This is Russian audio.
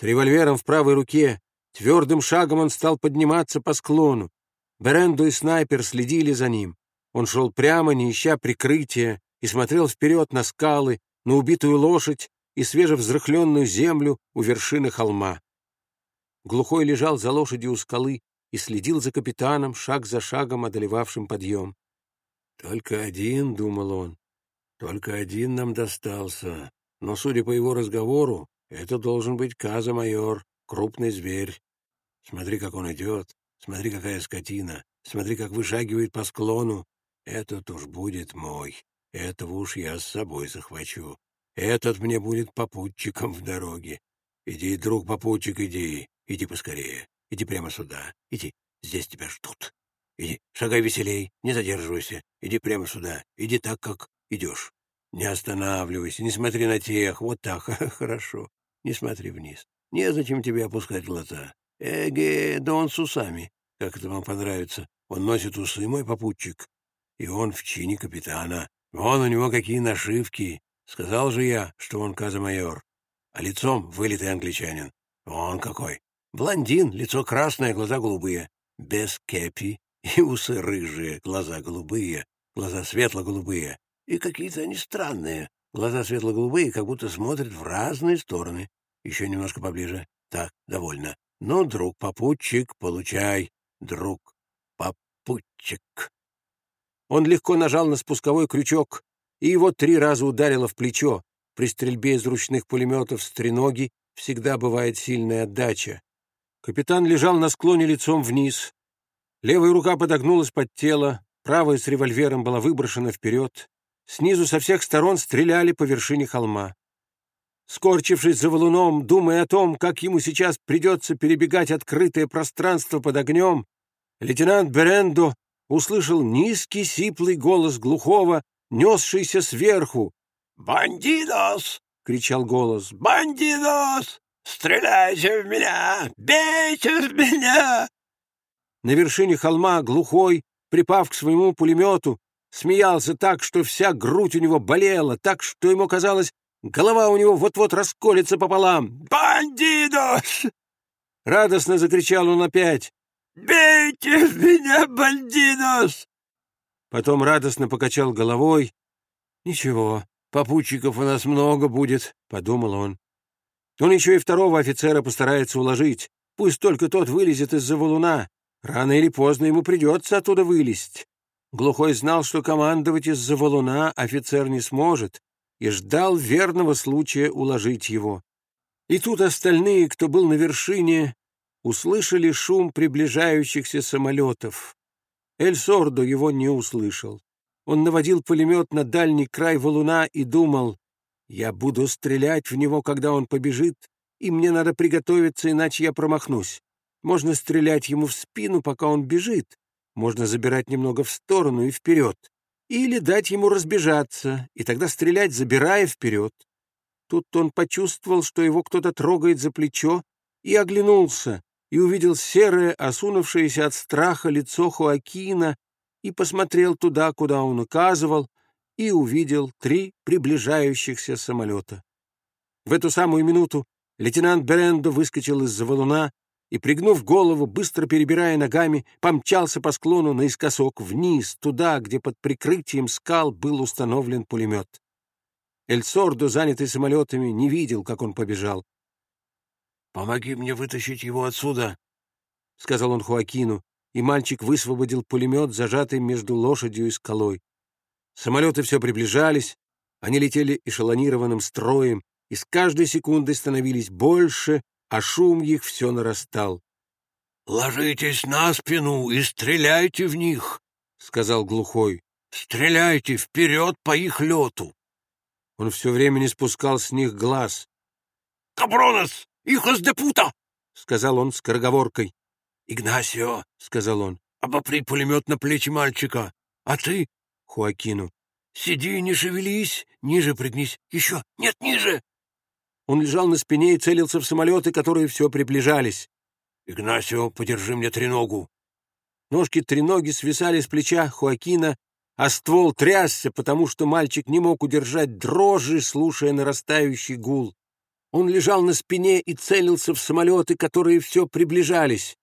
С револьвером в правой руке твердым шагом он стал подниматься по склону. Беренду и снайпер следили за ним. Он шел прямо, не ища прикрытия, и смотрел вперед на скалы, на убитую лошадь и свежевзрыхленную землю у вершины холма. Глухой лежал за лошадью у скалы и следил за капитаном, шаг за шагом одолевавшим подъем. «Только один», — думал он, — «только один нам достался, но, судя по его разговору, это должен быть Каза-майор, крупный зверь. Смотри, как он идет, смотри, какая скотина, смотри, как вышагивает по склону. Этот уж будет мой, этого уж я с собой захвачу. Этот мне будет попутчиком в дороге. Иди, друг попутчик, иди, иди поскорее, иди прямо сюда, иди, здесь тебя ждут. Иди, шагай веселей, не задерживайся, иди прямо сюда, иди так, как идешь. Не останавливайся, не смотри на тех, вот так, хорошо, не смотри вниз. Незачем тебе опускать глаза. Эге, да он с усами, как это вам понравится. Он носит усы, мой попутчик, и он в чине капитана. Вон у него какие нашивки. Сказал же я, что он каза-майор. А лицом вылитый англичанин. Он какой. Блондин, лицо красное, глаза голубые. Без кепи. И усы рыжие, глаза голубые, глаза светло-голубые. И какие-то они странные. Глаза светло-голубые, как будто смотрят в разные стороны. Еще немножко поближе. Так, довольно. Ну, друг попутчик, получай. Друг попутчик. Он легко нажал на спусковой крючок, и его три раза ударило в плечо. При стрельбе из ручных пулеметов с треноги всегда бывает сильная отдача. Капитан лежал на склоне лицом вниз. Левая рука подогнулась под тело, правая с револьвером была выброшена вперед. Снизу со всех сторон стреляли по вершине холма. Скорчившись за валуном, думая о том, как ему сейчас придется перебегать открытое пространство под огнем, лейтенант Берендо услышал низкий сиплый голос глухого, несшийся сверху. «Бандидос!» — кричал голос. «Бандидос! Стреляйте в меня! Бейте в меня!» На вершине холма глухой, припав к своему пулемету, смеялся так, что вся грудь у него болела, так, что ему казалось, голова у него вот-вот расколется пополам. «Бандидос!» Радостно закричал он опять. «Бейте меня, бандинос!» Потом радостно покачал головой. «Ничего, попутчиков у нас много будет», — подумал он. Он еще и второго офицера постарается уложить. Пусть только тот вылезет из-за валуна. Рано или поздно ему придется оттуда вылезть. Глухой знал, что командовать из-за валуна офицер не сможет, и ждал верного случая уложить его. И тут остальные, кто был на вершине, услышали шум приближающихся самолетов. Эль-Сордо его не услышал. Он наводил пулемет на дальний край валуна и думал, «Я буду стрелять в него, когда он побежит, и мне надо приготовиться, иначе я промахнусь. Можно стрелять ему в спину, пока он бежит, можно забирать немного в сторону и вперед, или дать ему разбежаться, и тогда стрелять, забирая вперед». Тут он почувствовал, что его кто-то трогает за плечо, и оглянулся и увидел серое, осунувшееся от страха лицо Хуакина, и посмотрел туда, куда он указывал, и увидел три приближающихся самолета. В эту самую минуту лейтенант Берендо выскочил из-за валуна и, пригнув голову, быстро перебирая ногами, помчался по склону наискосок вниз, туда, где под прикрытием скал был установлен пулемет. Эль-Сордо, занятый самолетами, не видел, как он побежал. «Помоги мне вытащить его отсюда», — сказал он Хуакину, и мальчик высвободил пулемет, зажатый между лошадью и скалой. Самолеты все приближались, они летели эшелонированным строем, и с каждой секундой становились больше, а шум их все нарастал. «Ложитесь на спину и стреляйте в них», — сказал глухой. «Стреляйте вперед по их лету». Он все время не спускал с них глаз. «Кабронос! «Ихос де пута!» — сказал он скороговоркой. «Игнасио!» — сказал он. «Обопри пулемет на плечи мальчика. А ты, Хуакину, сиди, не шевелись, ниже пригнись. Еще, нет, ниже!» Он лежал на спине и целился в самолеты, которые все приближались. «Игнасио, подержи мне треногу!» Ножки треноги свисали с плеча Хуакина, а ствол трясся, потому что мальчик не мог удержать дрожи, слушая нарастающий гул. Он лежал на спине и целился в самолеты, которые все приближались.